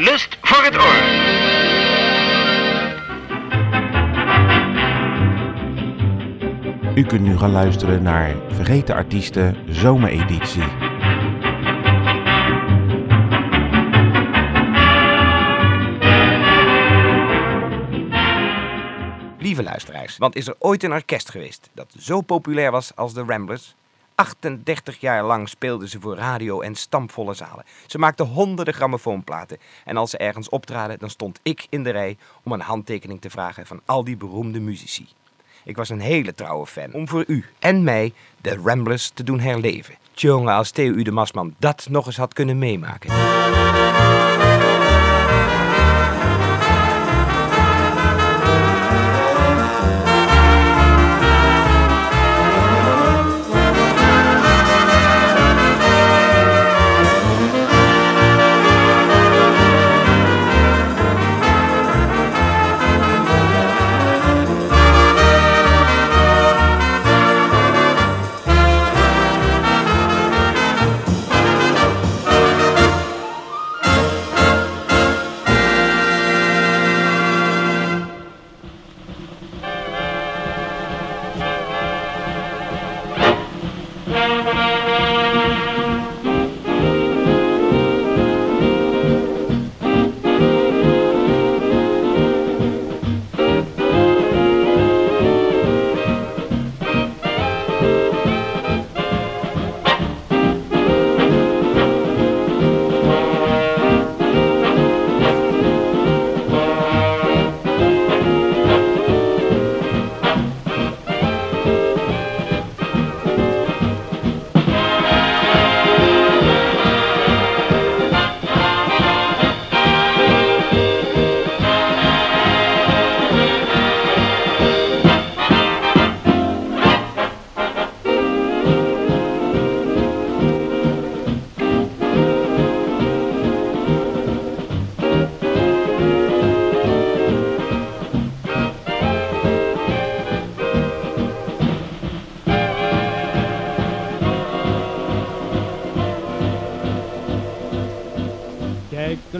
Een lust voor het oor. U kunt nu gaan luisteren naar Vergeten Artiesten Zomereditie. Lieve luisteraars, want is er ooit een orkest geweest dat zo populair was als de Ramblers? 38 jaar lang speelden ze voor radio en stampvolle zalen. Ze maakten honderden grammofoonplaten. En als ze ergens optraden, dan stond ik in de rij om een handtekening te vragen van al die beroemde muzici. Ik was een hele trouwe fan om voor u en mij de Ramblers te doen herleven. Tjonge, als Theo U de Masman dat nog eens had kunnen meemaken.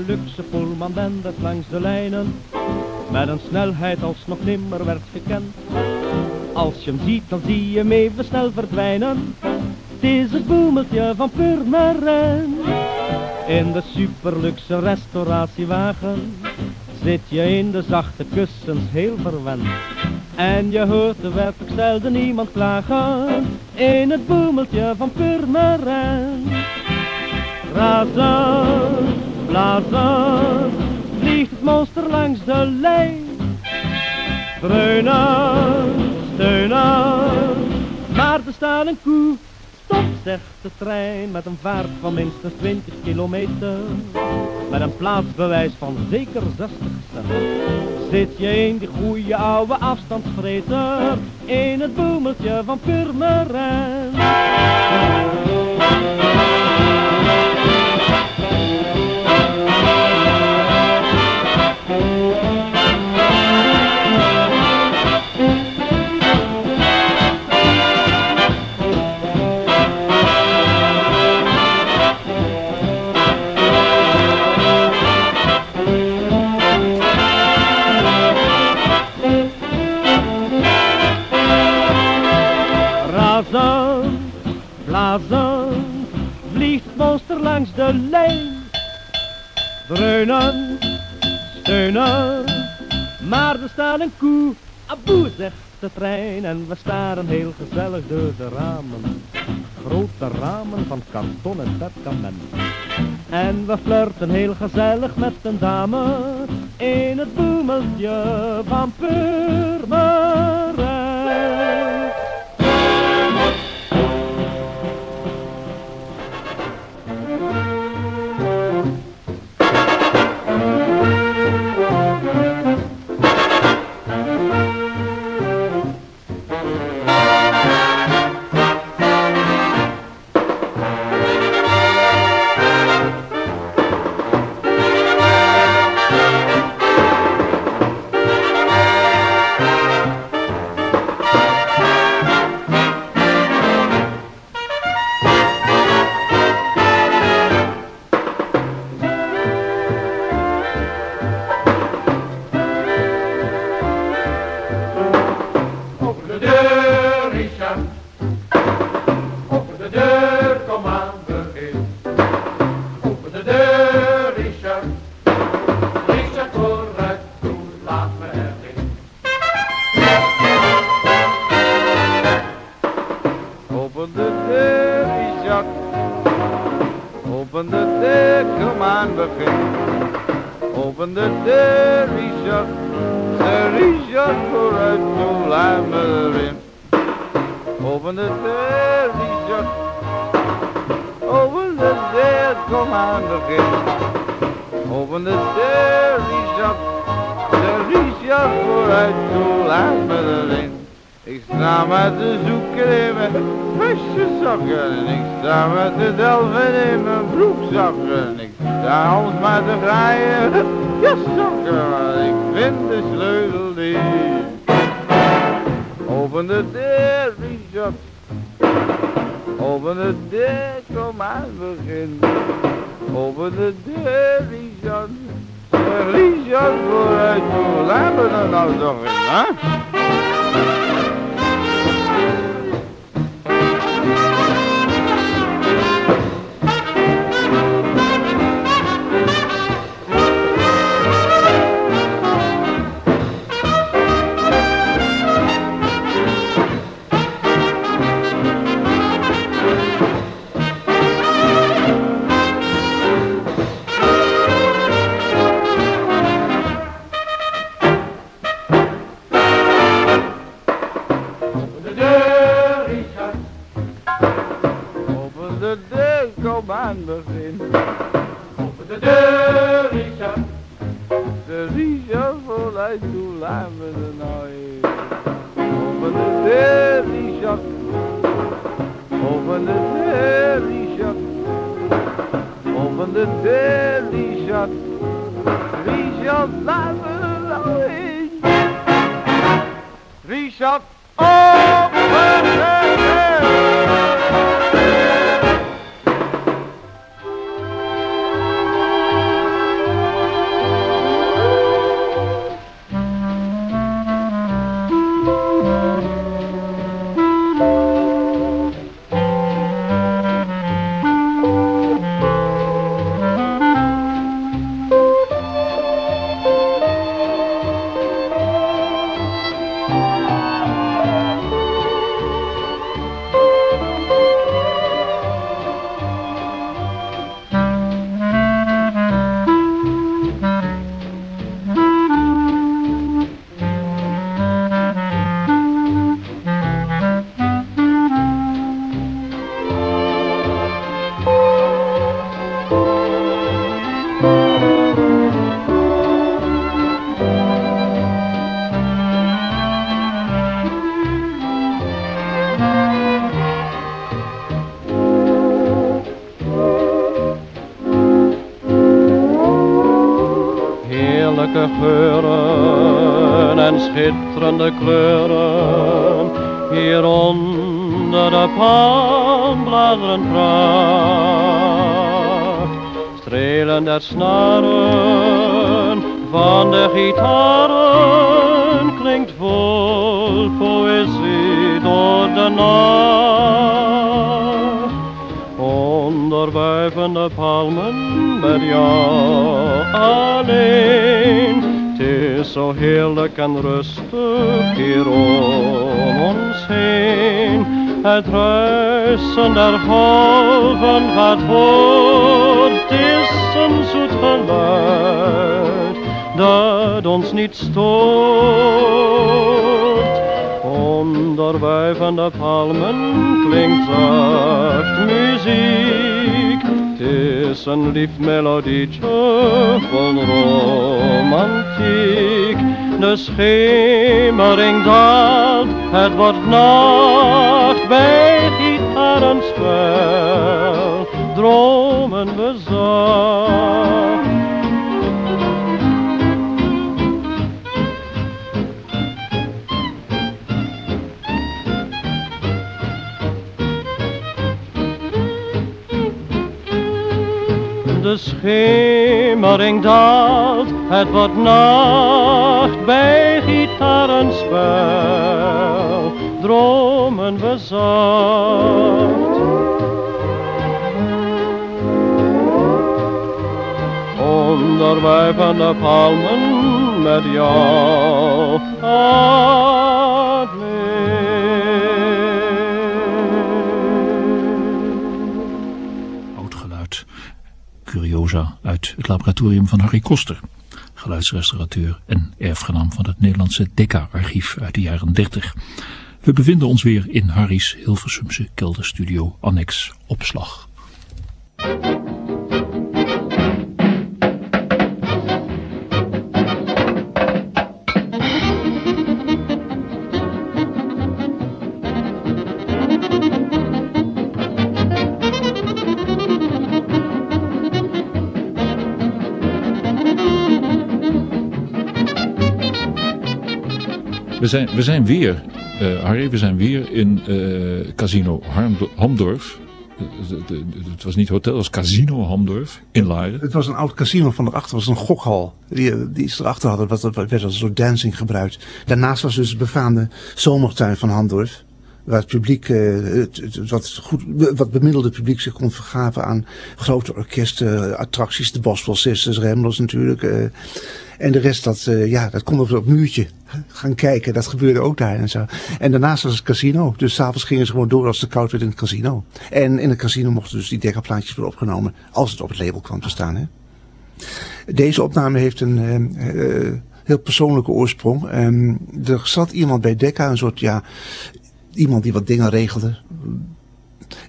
De luxe Pullman dendert langs de lijnen, met een snelheid als nog nimmer werd gekend. Als je hem ziet, dan zie je hem even snel verdwijnen. Het is het boemeltje van Purmerend. In de superluxe restauratiewagen zit je in de zachte kussens heel verwend. En je hoort de werkelijk stelde niemand klagen in het boemeltje van Purmerend. Razen, blazen, vliegt het monster langs de lijn. Dreunen, steunen, maar er staat een koe. Stop, zegt de trein met een vaart van minstens 20 kilometer. Met een plaatsbewijs van zeker 60 cent. Zit je in die goede oude afstandsvreter, in het boemeltje van Purmerend. Dreunen, steunen, maar er staat een koe. Aboe, zegt de trein en we staren heel gezellig door de ramen. Grote ramen van karton en perkament. En we flirten heel gezellig met een dame in het boemeltje van Purmerend. segundos. Kleuren, hier onder de palmbladeren pracht. Strelen der snaren van de gitaren klinkt vol poëzie door de nacht. Onder wuivende palmen met jou alleen. Is zo heerlijk en rustig hier om ons heen. Het ruisen der golven gaat voort. Is een zoet geluid dat ons niet stoort. Onder wuivende palmen klinkt zacht muziek. Het is een lief melodietje vol romantiek. De schemering daalt, het wordt nacht bij gitarenspel. Dromen we. De schemering daalt, het wordt nacht bij gitarenspel. Dromen we zacht. Onder wuivende palmen met jou alleen. Proza uit het laboratorium van Harry Koster, geluidsrestaurateur en erfgenaam van het Nederlandse Decca-archief uit de jaren 30. We bevinden ons weer in Harry's Hilversumse kelderstudio Annex Opslag. We zijn, we zijn weer, uh, Harry, we zijn weer in uh, Casino Hamdorf. Het was niet hotel, het was Casino Hamdorf in Leiden. Het was een oud casino van erachter, het was een gokhal. Die, die ze erachter hadden, dat werd als een soort dancing gebruikt. Daarnaast was dus de befaamde zomertuin van Hamdorf waar het publiek, het, wat, goed, wat bemiddelde publiek zich kon vergaven aan grote orkesten, attracties, de Boswell Sisters, Ramblers natuurlijk. Uh, en de rest, dat, uh, ja, dat kon op het muurtje gaan kijken. Dat gebeurde ook daar en zo. En daarnaast was het casino. Dus s'avonds gingen ze gewoon door als het koud werd in het casino. En in het casino mochten dus die dekkerplaatjes worden opgenomen als het op het label kwam te staan. Hè. Deze opname heeft een uh, heel persoonlijke oorsprong. Um, er zat iemand bij Decca, een soort ja, iemand die wat dingen regelde.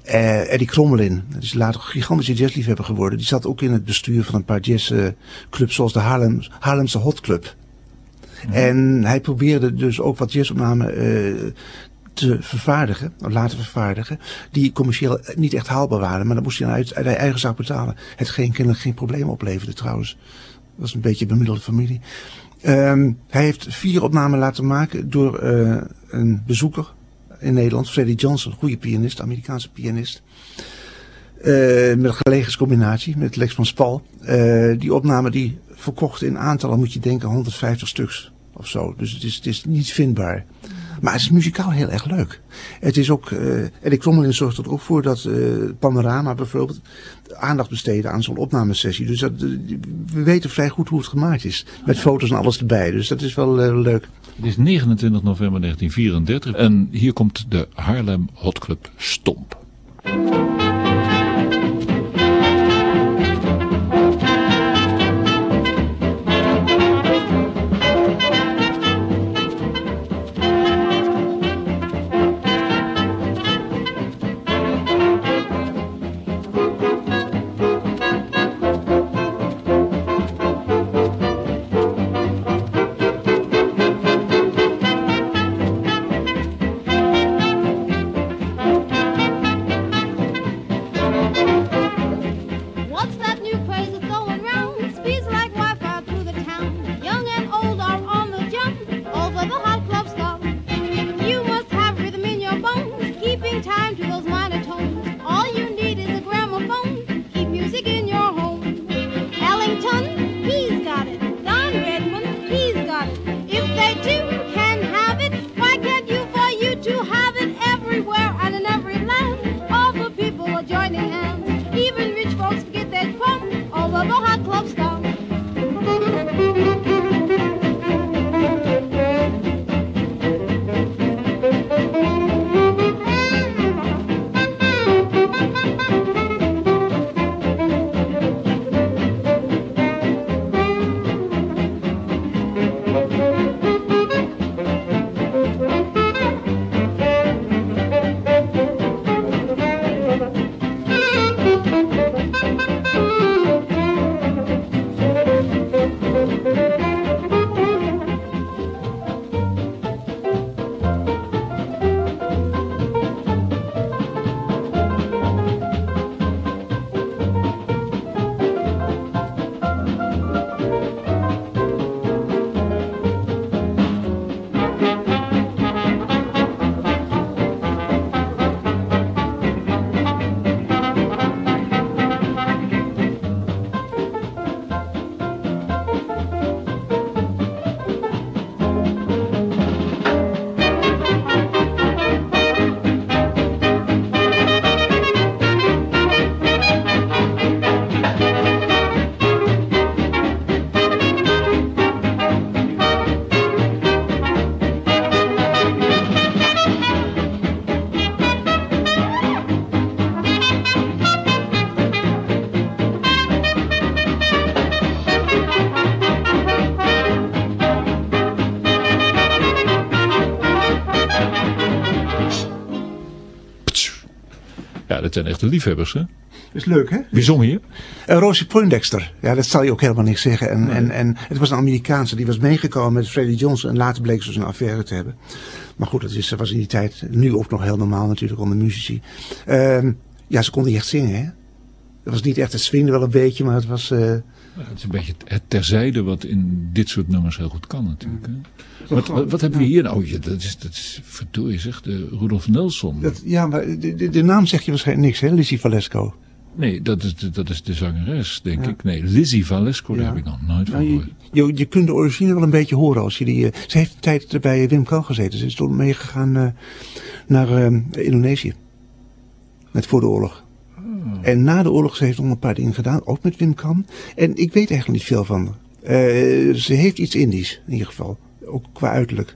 Uh, Eddie Krommelin, dat is later een gigantische jazzliefhebber geworden. Die zat ook in het bestuur van een paar jazzclubs zoals de Haarlem, Haarlemse Hot Club. Mm. En hij probeerde dus ook wat jazzopnamen uh, te vervaardigen, of laten vervaardigen, die commercieel niet echt haalbaar waren. Maar dan moest hij uit, uit eigen zak betalen. Hetgeen kennelijk geen probleem opleverde trouwens. Dat was een beetje een bemiddelde familie. Um, hij heeft vier opnamen laten maken door uh, een bezoeker in Nederland. Freddie Johnson, goede pianist, Amerikaanse pianist. Uh, met een gelegenscombinatie met Lex van Spal. Uh, die opname die verkocht in aantallen moet je denken 150 stuks of zo. Dus het is, het is niet vindbaar. Maar het is muzikaal heel erg leuk. Het is ook, uh, Eddie Krommelin zorgt er ook voor dat Panorama bijvoorbeeld aandacht besteden aan zo'n opnamesessie. Dus dat, we weten vrij goed hoe het gemaakt is. Met foto's en alles erbij. Dus dat is wel leuk. Het is 29 november 1934 en hier komt de Haarlem Hot Club Stomp. Dat zijn echte liefhebbers, hè? Dat is leuk, hè? Wie zong hier? Uh, Rosie Poindexter. Ja, dat zal je ook helemaal niks zeggen. En, en, en het was een Amerikaanse, die was meegekomen met Freddie Johnson. En later bleek ze dus een affaire te hebben. Maar goed, dat, is, dat was in die tijd nu ook nog heel normaal natuurlijk onder muzici. Uh, ja, ze kon niet echt zingen, hè? Het was niet echt, het swingde wel een beetje, maar het was... Uh, het is een beetje het terzijde wat in dit soort nummers heel goed kan natuurlijk. Hè? Wat, wat, wat, hebben we hier nou? Oh, dat is, dat is verdorie zeg, de Rudolf Nelson. Dat, ja, maar de, de, de, naam zeg je waarschijnlijk niks, hè? Lizzie Valesco. Nee, dat is, de, dat is de zangeres, denk ik. Nee, Lizzie Valesco, daar heb ik nog nooit van gehoord. Je, je, je, kunt de origine wel een beetje horen als je die... Uh, ze heeft een tijd bij Wim Kan gezeten. Ze is toen meegegaan uh, naar Indonesië. Net voor de oorlog. En na de oorlog ze heeft nog een paar dingen gedaan, ook met Wim Kan. En ik weet eigenlijk niet veel van haar. ze heeft iets Indisch, in ieder geval. Ook qua uiterlijk.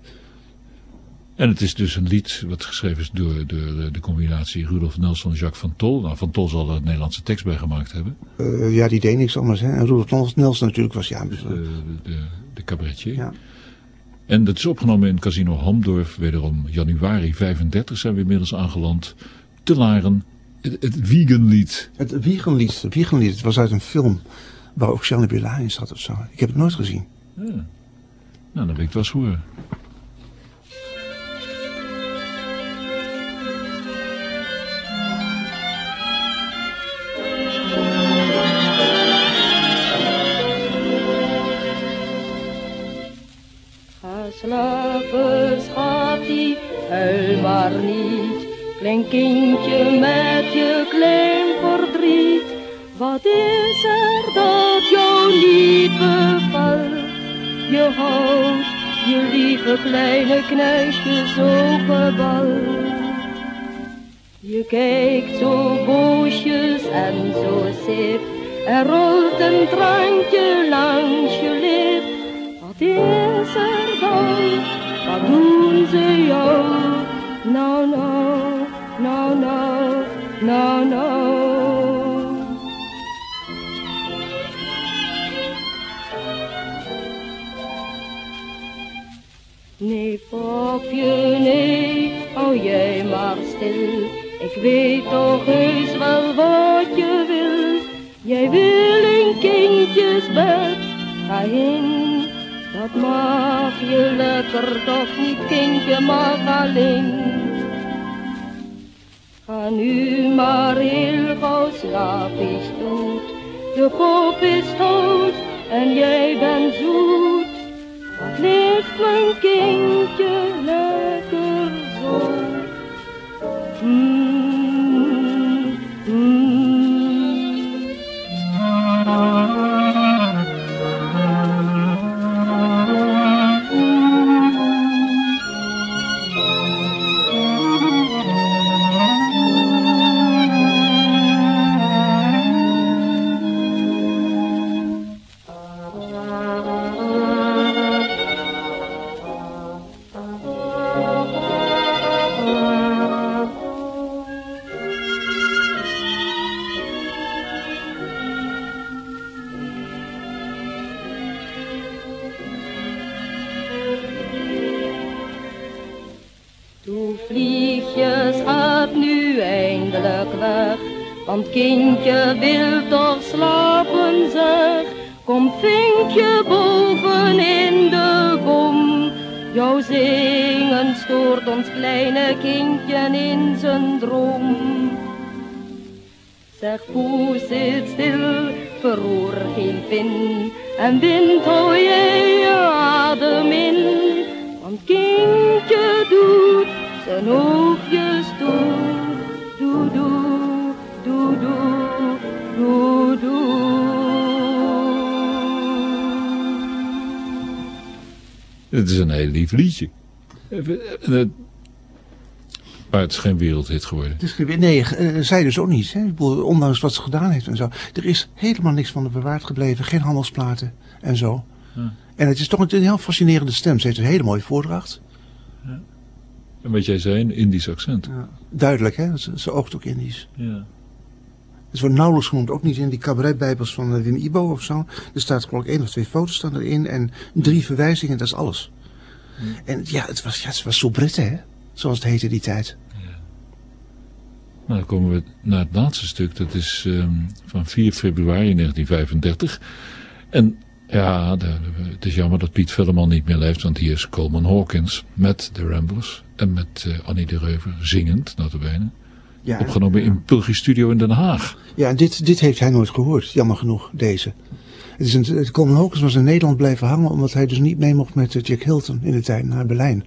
En het is dus een lied wat geschreven is door, door de combinatie Rudolf Nelson en Jacques van Tol. Nou, van Tol zal er een Nederlandse tekst bij gemaakt hebben. Uh, ja, die deed niks anders. Hè? En Rudolf Nelson natuurlijk was ja... Dus, de, de, de cabaretier. Ja. En dat is opgenomen in Casino Hamdorf. Wederom januari 35 zijn we inmiddels aangeland. Te Laren. Het, het Wiegenlied. Het Wiegenlied. Het Wiegenlied. Het was uit een film waar ook Jeanne Billa in zat of zo. Ik heb het nooit gezien. Ja. Nou, dan weet ik het wel eens horen. slapen, schatje, huil maar niet. Klein kindje met je klein verdriet. Wat is er dat jou niet bevalt? Je houdt je lieve kleine knuisje zo gebald. Je kijkt zo boosjes en zo sip. Er rolt een traantje langs je lip. Wat is er dan? Wat doen ze jou? Nou, nou, nou, nou. Nee, popje, nee, hou jij maar stil. Ik weet toch heus wel wat je wil. Jij wil een kindjesbed, ga heen dat mag je lekker toch niet, kindje, mag alleen. Ga nu maar heel gauw slaap is dood. De kop is dood en jij bent zoet. Wat ligt mijn kindje lekker zo. Mm, Jouw zingen stoort ons kleine kindje in zijn droom. Zeg poes zit stil, verroer geen pin en wind hou jij je adem in. Want kindje doet zijn oogjes toe, Het is een heel lief liedje. Maar het is geen wereldhit geworden. Het is geen, nee, uh, zij dus ook niet. Hè? Ondanks wat ze gedaan heeft en zo. Er is helemaal niks van de bewaard gebleven. Geen handelsplaten en zo. Ja. En het is toch een heel fascinerende stem. Ze heeft een hele mooie voordracht. Ja. En wat jij zei, een Indisch accent. Ja. Duidelijk, hè? Ze, ze oogt ook Indisch. Ja. Het wordt nauwelijks genoemd, ook niet in die cabaretbijbels van Wim Ibo of zo. Er staat geloof ik één of twee foto's staan erin en drie verwijzingen, dat is alles. En ja, het was, ja, het was soubrette, hè? Zoals het heette die tijd. Ja. Nou, dan komen we naar het laatste stuk. Dat is ehm, van 4 februari 1935. En ja, de- het is jammer dat Piet Velleman niet meer leeft. Want hier is Coleman Hawkins met de Ramblers. En met eh, Annie de Reuver zingend, notabene. Ja, Opgenomen in Pulgi Studio in Den Haag. Ja, en dit, dit heeft hij nooit gehoord, jammer genoeg, deze. Het is een, het Coleman Hawkins was in Nederland blijven hangen omdat hij dus niet mee mocht met Jack Hilton in de tijd naar Berlijn.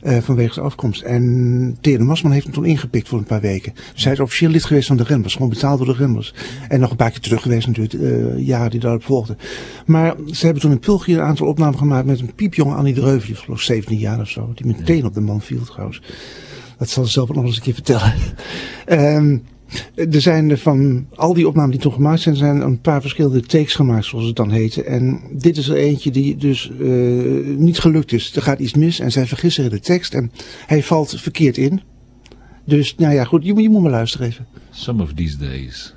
Eh, vanwege zijn afkomst. En Tere Masman heeft hem toen ingepikt voor een paar weken. Dus hij is officieel lid geweest van de Rembers, gewoon betaald door de Rembers. En nog een paar keer terug geweest natuurlijk, eh jaren die daarop volgden. Maar ze hebben toen in Pulgië een aantal opnamen gemaakt met een piepjonge Annie de Reuver, die was geloof ik 17 jaar of zo. Die meteen op de man viel trouwens. Dat zal ze zelf nog eens een keer vertellen. Ehm er zijn van al die opnamen die toen gemaakt zijn, zijn een paar verschillende takes gemaakt, zoals het dan heette. En dit is er eentje die dus eh, niet gelukt is. Er gaat iets mis en zij vergissen de tekst en hij valt verkeerd in. Dus, nou ja, goed, je, je moet maar luisteren even. Some of these days.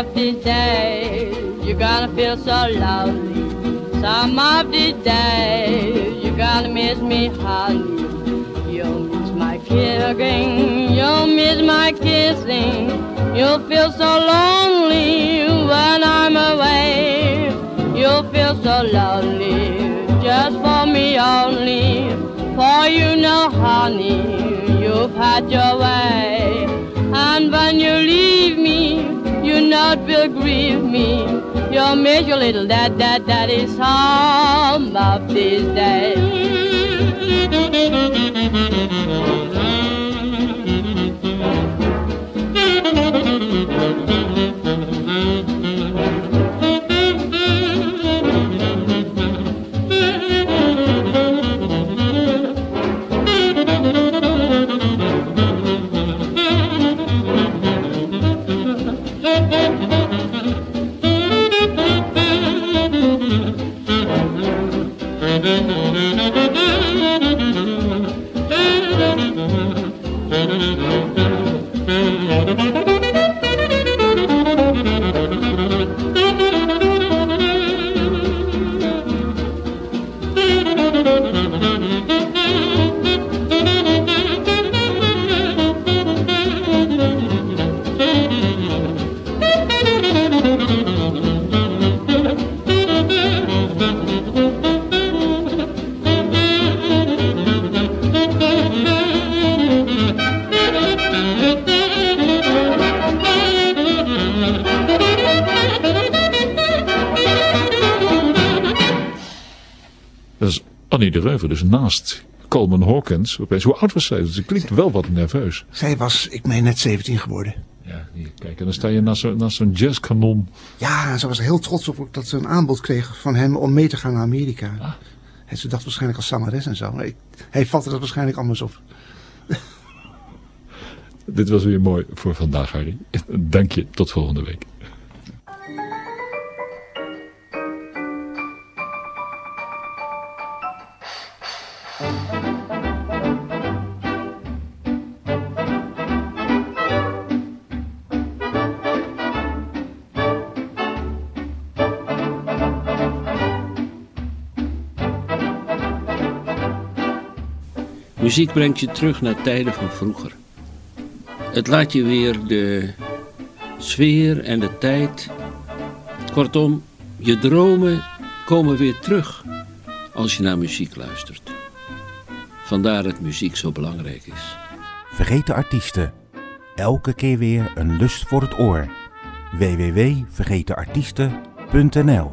Of these days you're gonna feel so lonely. Some of these days you're gonna miss me, honey. You'll miss my kissing, you'll miss my kissing. You'll feel so lonely when I'm away. You'll feel so lonely just for me only. For you know, honey, you've had your way. And when you leave me, not begrudge me your major little dad, dad, that is some of these days. Naast Coleman Hawkins. Opeens, hoe oud was zij? Ze klinkt wel wat nerveus. Zij was, ik meen, net 17 geworden. Ja, hier, kijk, en dan sta je naast, zo, naast zo'n jazzkanon. Ja, en ze was er heel trots op dat ze een aanbod kreeg van hem om mee te gaan naar Amerika. En ze dacht waarschijnlijk als zangeres en zo. Maar ik, hij vatte dat waarschijnlijk anders op. Dit was weer mooi voor vandaag, Harry. Dank je, tot volgende week. Muziek brengt je terug naar tijden van vroeger. Het laat je weer de sfeer en de tijd. Kortom, je dromen komen weer terug als je naar muziek luistert. Vandaar dat muziek zo belangrijk is. Vergeten artiesten. Elke keer weer een lust voor het oor. www.vergetenartiesten.nl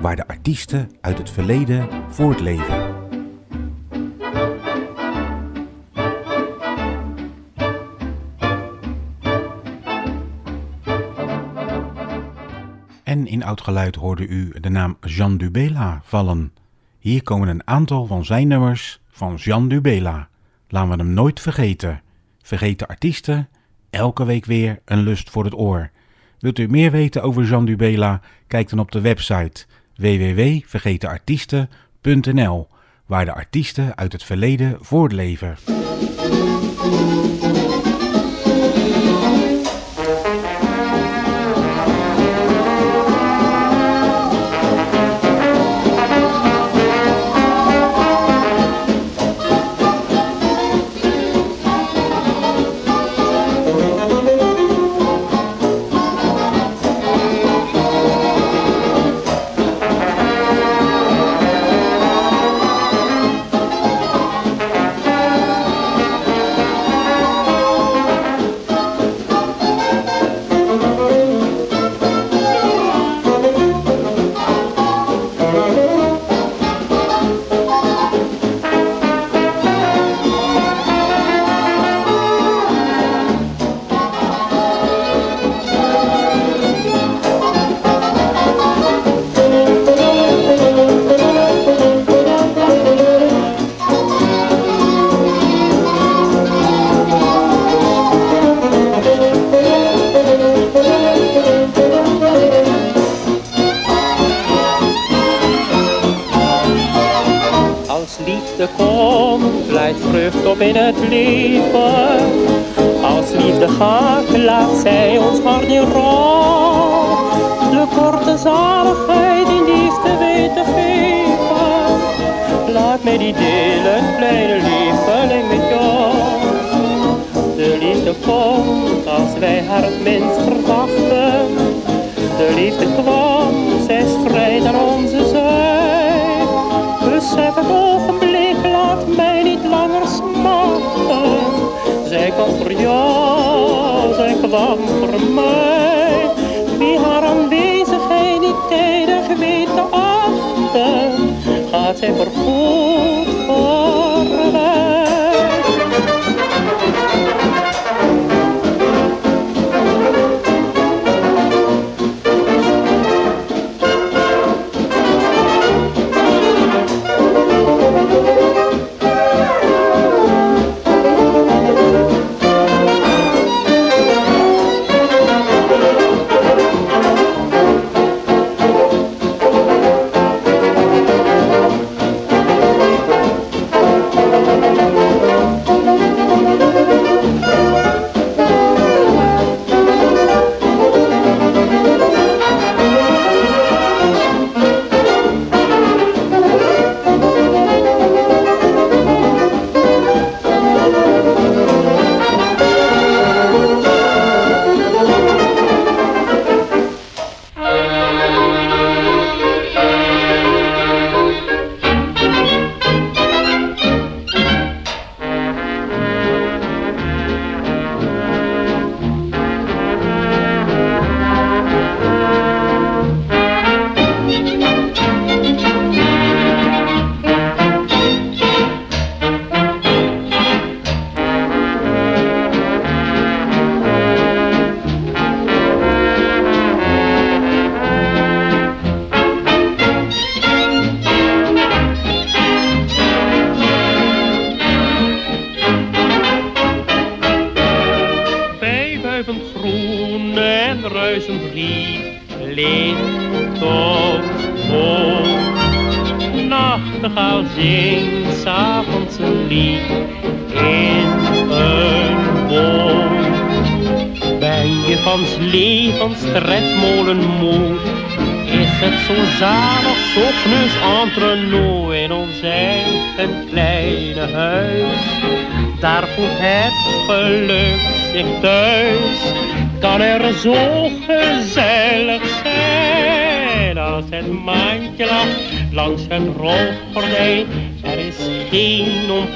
Waar de artiesten uit het verleden voortleven. Oud geluid hoorde u de naam Jean Dubela vallen. Hier komen een aantal van zijn nummers van Jean Dubela. Laten we hem nooit vergeten. Vergeten artiesten, elke week weer een lust voor het oor. Wilt u meer weten over Jean Dubela? Kijk dan op de website www.vergetenartiesten.nl, waar de artiesten uit het verleden voortleven. Gaat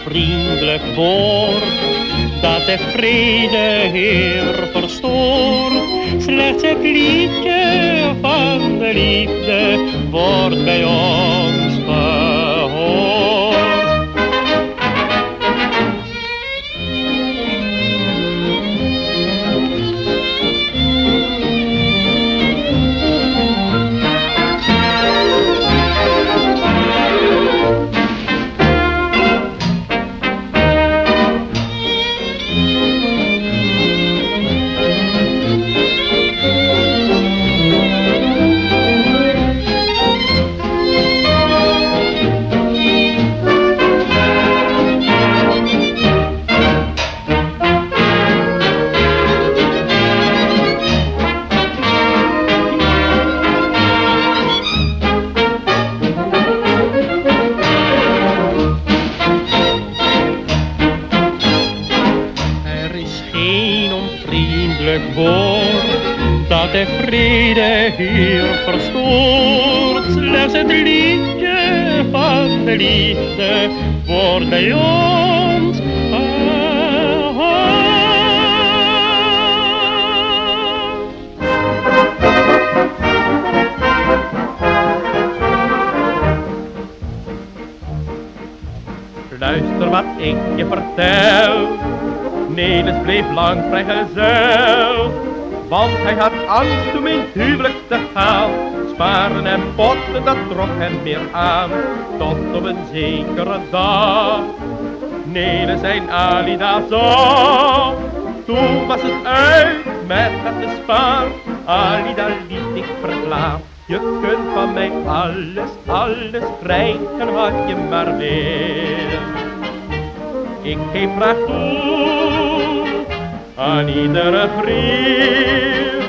geen onvriendelijk woord dat de vrede heer verstoort. Slechts het liedje van de liefde wordt bij ons bij ons Luister wat ik je vertel. Nelis bleef lang vrijgezel. Want hij had angst om in huwelijk te gaan. Sparen en potten, dat trok hem meer aan. Tot op een zekere dag. Nelis zijn Alida zag. Toen was het uit met het te spaar. Alida liet ik verklaar. Je kunt van mij alles, alles krijgen wat je maar wil. Ik geef graag toe aan iedere vriend.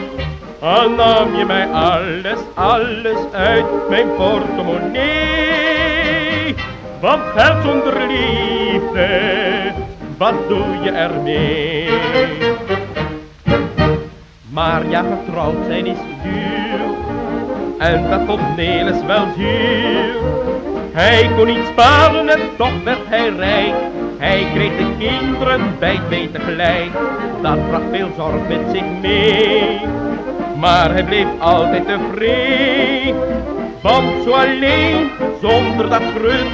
Al nam je mij alles, alles uit mijn portemonnee. Want geld zonder liefde, wat doe je ermee? Maar ja, getrouwd zijn is duur en dat vond Nelis wel zuur. Hij kon niet sparen en toch werd hij rijk. Hij kreeg de kinderen bij twee tegelijk. Dat bracht veel zorg met zich mee. Maar hij bleef altijd tevreden. Want zo alleen, zonder dat grut,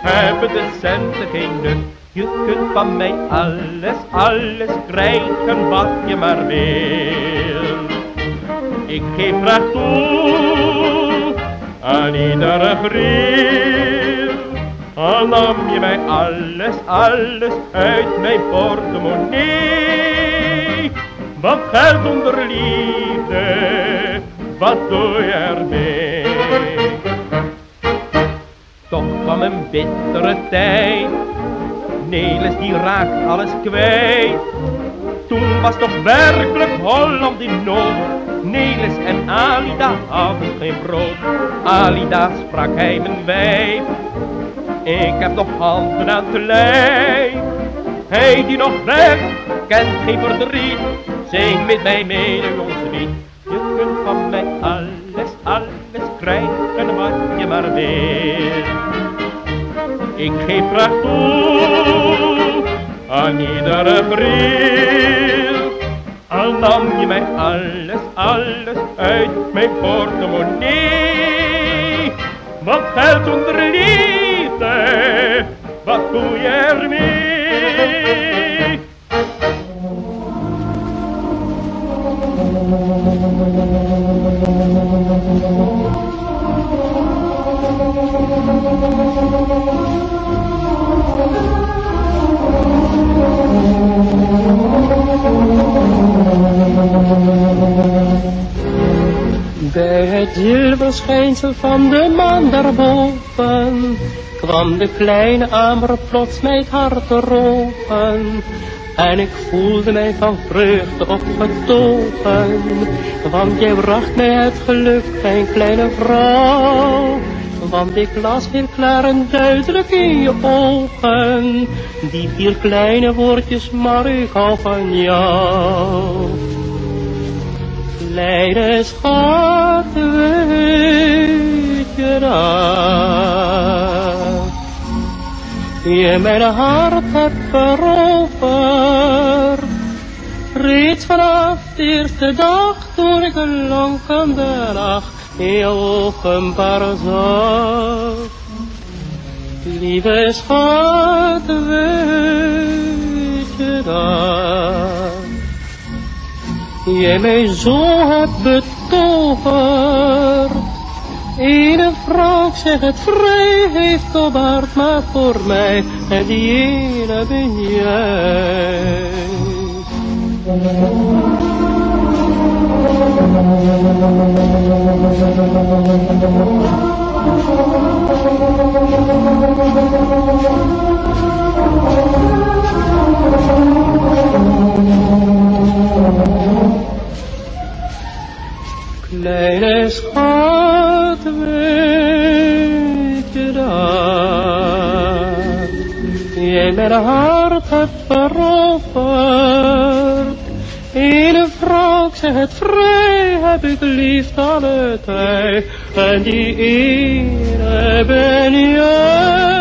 hebben de centen geen nut. Je kunt van mij alles, alles krijgen wat je maar wil. Ik geef graag toe aan iedere vriend. Al nam je mij alles, alles uit mijn portemonnee. Wat geld onder liefde, wat doe je ermee? Toch kwam een bittere tijd. Nelis die raakt alles kwijt. Toen was toch werkelijk Holland in nood. Nelis en Alida hadden geen brood. Alida sprak hij mijn wijf. Ik heb nog handen aan het lijf. Hij die nog weg, kent geen verdriet. Zing met mij mee ons lied. Je kunt van mij alles, alles krijgen wat je maar wil. Ik geef graag toe aan iedere vriend. Al nam je mij alles, alles uit mijn portemonnee. Wat geld zonder liefde, wat doe je ermee? Bij het zilverschijnsel van de maan daarboven kwam de kleine Amer plots mij het hart te. En ik voelde mij van vreugde opgetogen, want jij bracht mij het geluk, mijn kleine vrouw. Want ik las heel klaar en duidelijk in je ogen, die vier kleine woordjes, maar ik hou van jou. Kleine schat, weet je dat? Je mijn hart hebt veroverd. Reeds vanaf de eerste dag toen ik lonkende lach in je ogen zag. Lieve schat, weet je dat? Jij mij zo hebt betoverd. Ene vrouw, zeg het vrij, heeft op maar voor mij, en die ene ben jij. Kleine schat, Mijn hart hebt veroverd. Ene vrouw, het vrij, heb ik lief alle tijd. En die ene ben jij.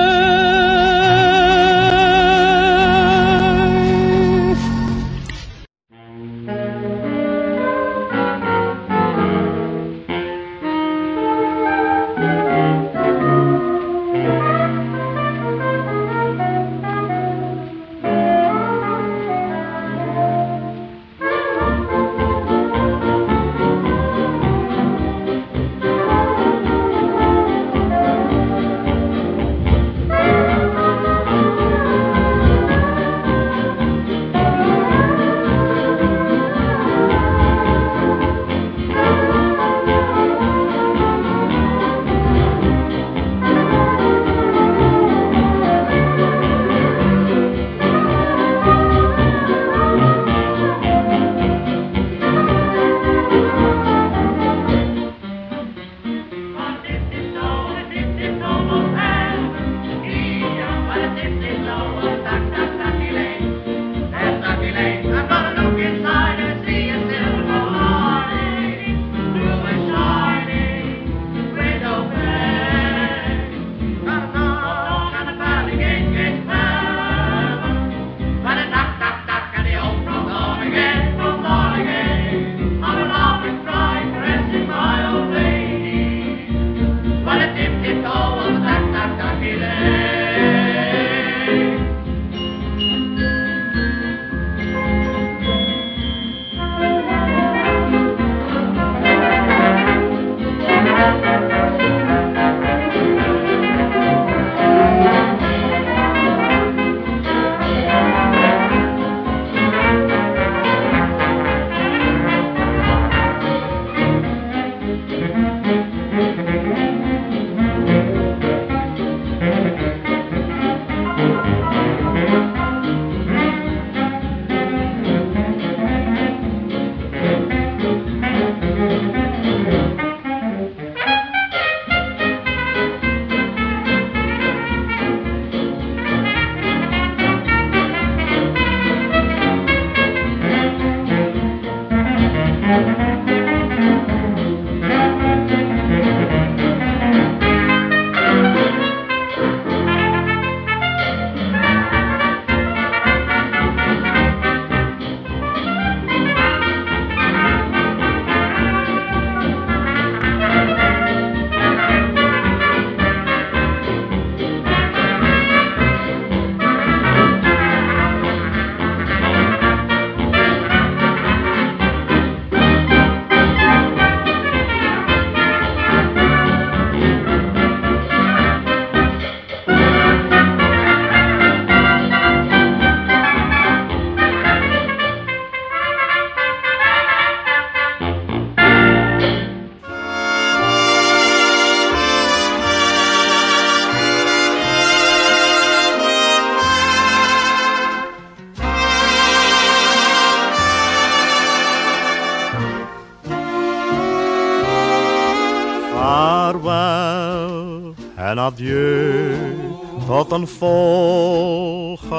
Volgend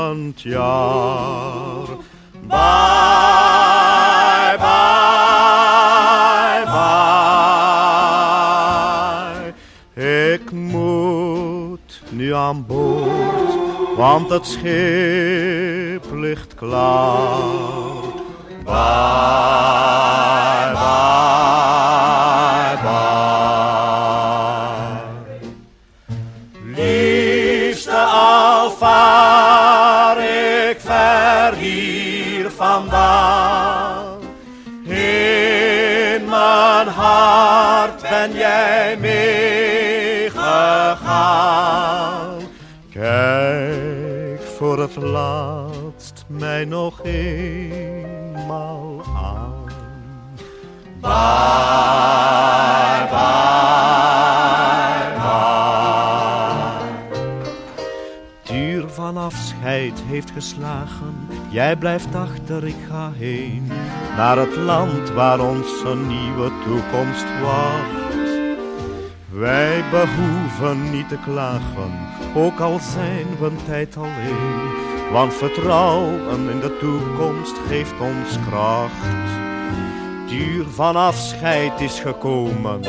jaar. Bye, bye, bye. Ik moet nu aan boord, want het schip ligt klaar. Kijk voor het laatst mij nog eenmaal aan. Bye, bye, bye. Duur van afscheid heeft geslagen. Jij blijft achter, ik ga heen. Naar het land waar ons een nieuwe toekomst wacht. Wij behoeven niet te klagen, ook al zijn we een tijd alleen. Want vertrouwen in de toekomst geeft ons kracht. Het uur van afscheid is gekomen.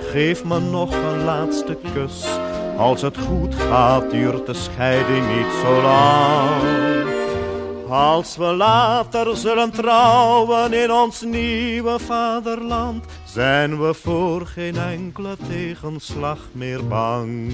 Geef me nog een laatste kus. Als het goed gaat, duurt de scheiding niet zo lang. Als we later zullen trouwen in ons nieuwe vaderland, zijn we voor geen enkele tegenslag meer bang.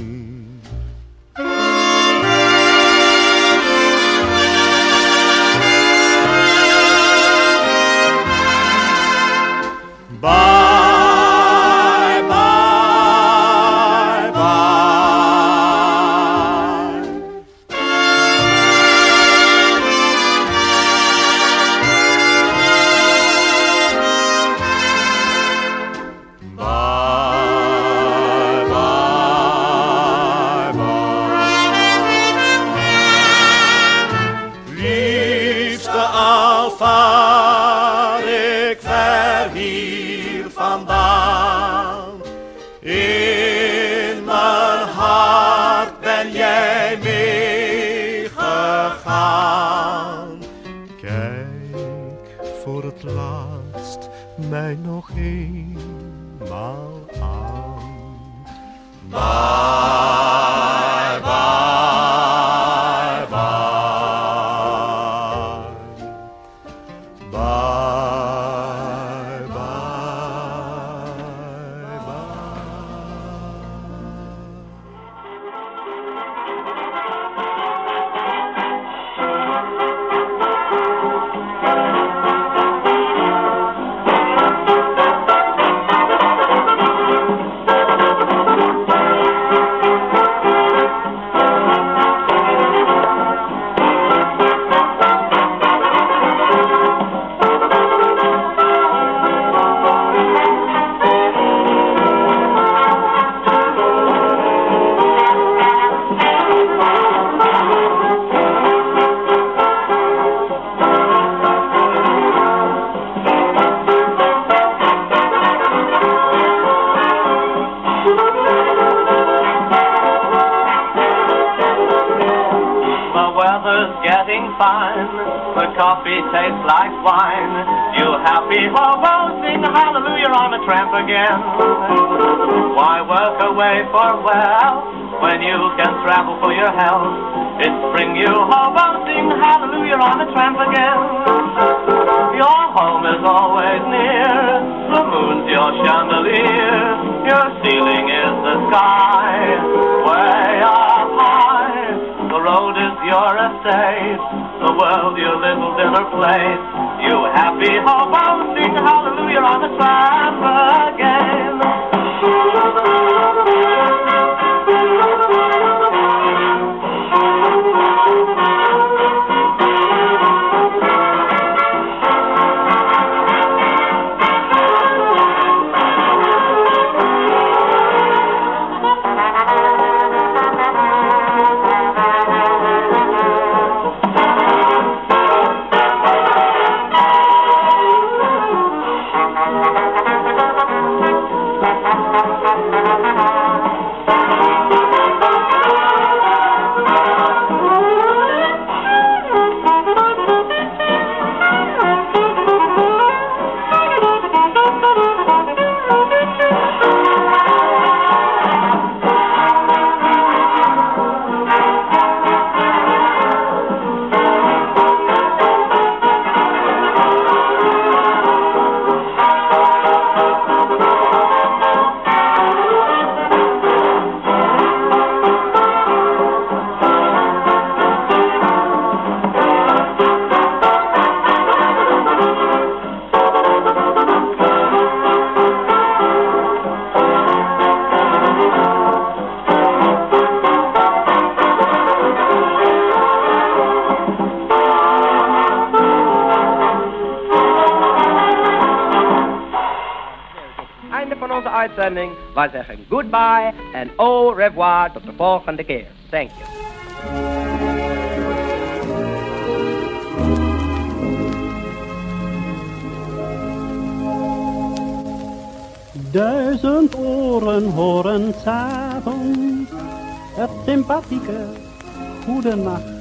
Again. Why work away for wealth when you can travel for your health? It's bring you hobo, sing hallelujah on the tramp again. Uitzending. Wij zeggen goodbye en au revoir tot de volgende keer. Thank you. Duizend oren horen s'avonds het sympathieke goedenacht.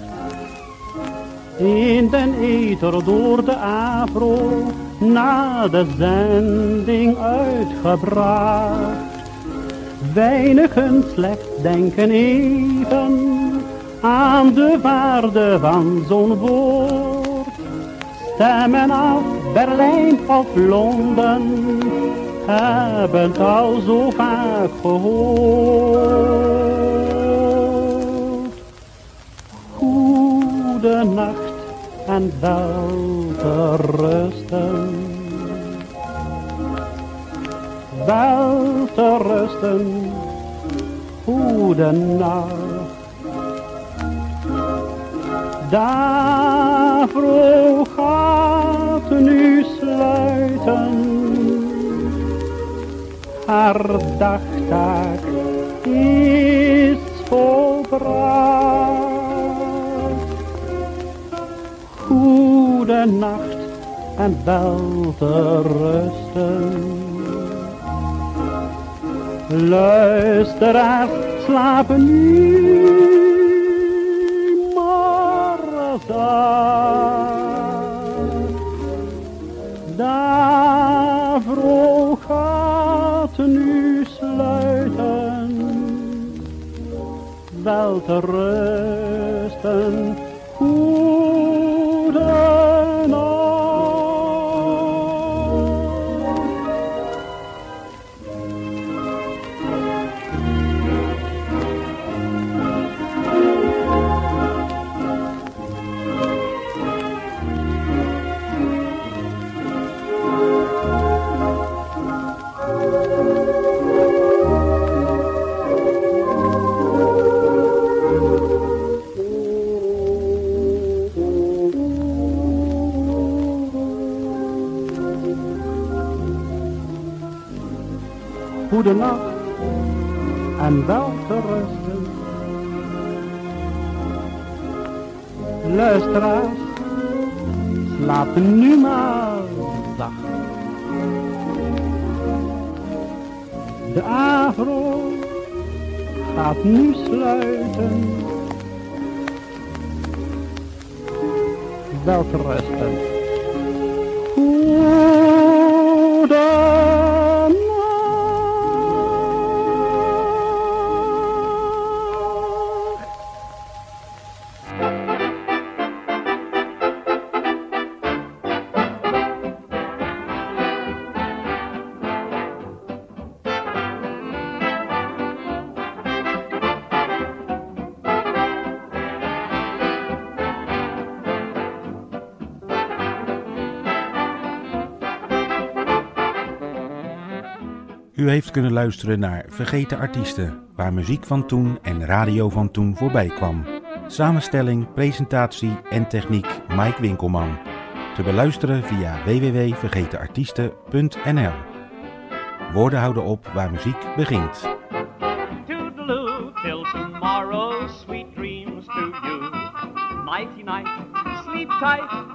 In den ether door de afro na de zending uitgebracht. Weinigen slechts denken even aan de waarde van zo'n woord. Stemmen af Berlijn of Londen hebben al zo vaak gehoord. Goede nacht en wel Wel te rusten, goede nacht. Davro gaat nu sluiten. Haar dagtaak is volbracht. Goede nacht en wel te rusten. Luisteraars slapen nu. Davro gaat nu sluiten, wel te rusten. Goede nacht en wel te rusten. Luisteraars, slaap nu maar zacht. De avro gaat nu sluiten. Wel te rusten. Goede heeft kunnen luisteren naar Vergeten Artiesten, waar muziek van toen en radio van toen voorbij kwam. Samenstelling, presentatie en techniek Mike Winkelman. Te beluisteren via www.vergetenartiesten.nl. Woorden houden op waar muziek begint. Toodaloo, till tomorrow, sweet dreams to you. Nighty night, sleep tight.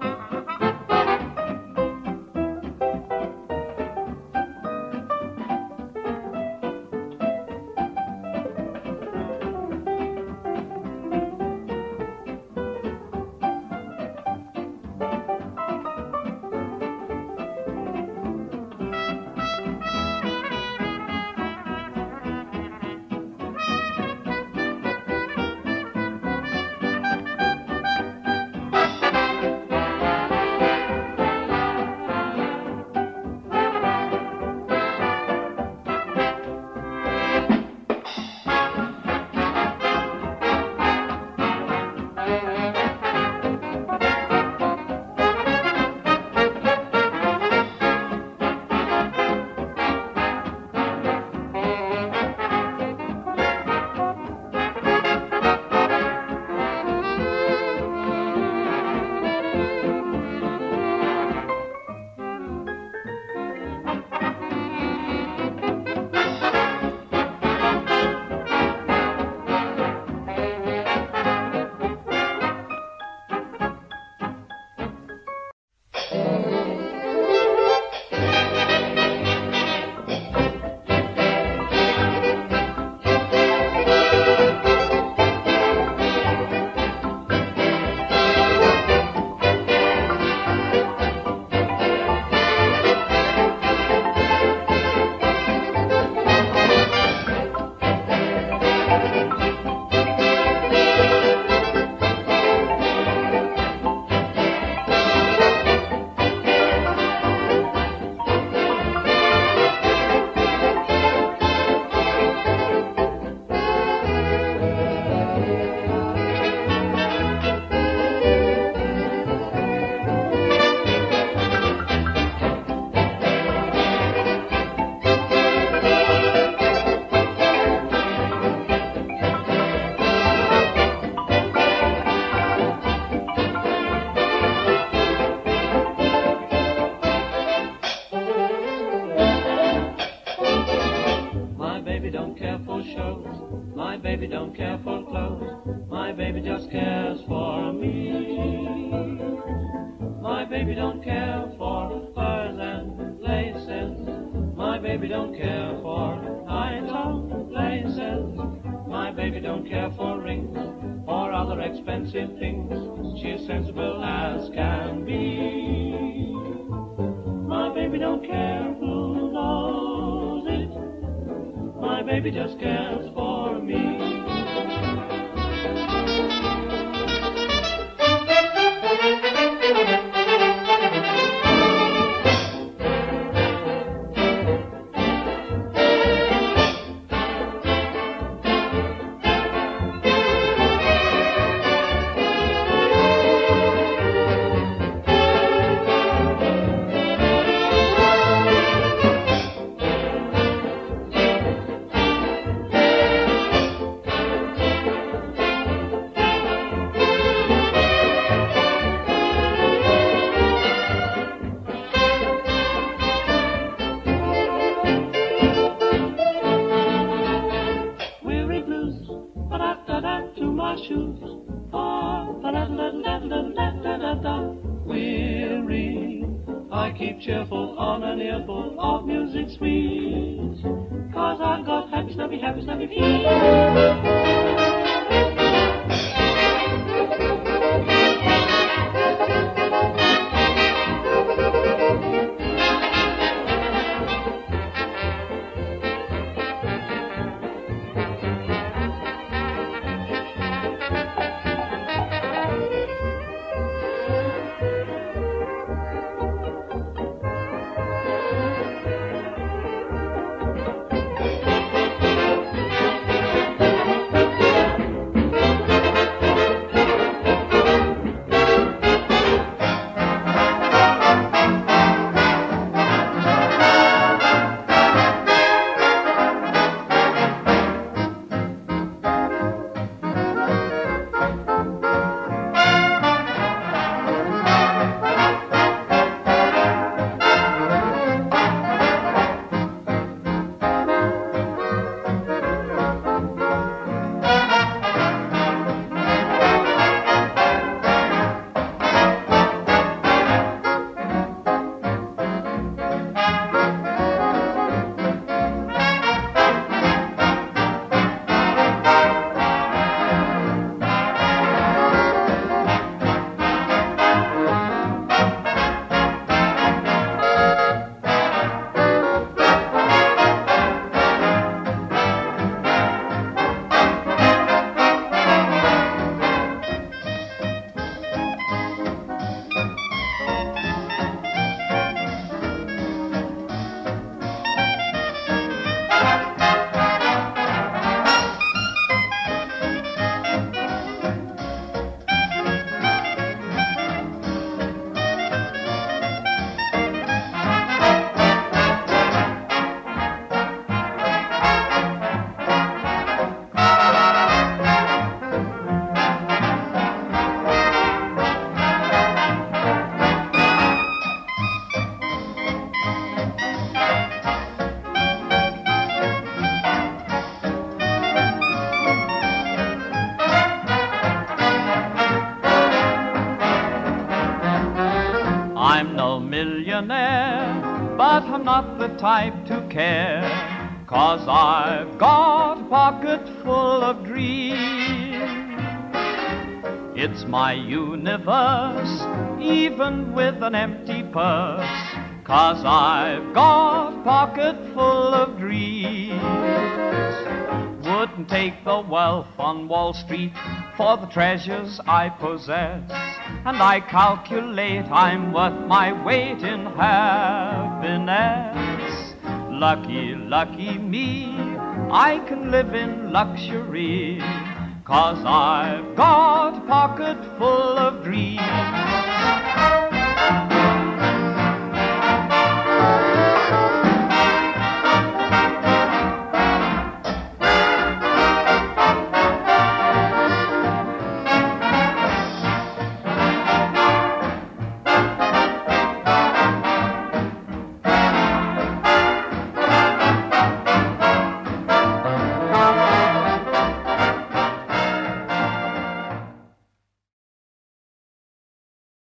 Expensive things. She's sensible as can be. My baby don't care who knows it. My baby just cares Gott, Gott, Happy, snubby, Happy, snubby Fee. My universe, even with an empty purse. Cause I've got a pocket full of dreams. Wouldn't take the wealth on Wall Street for the treasures I possess. And I calculate I'm worth my weight in happiness. Lucky, lucky me, I can live in luxury. Cause I've got pocket full of dreams.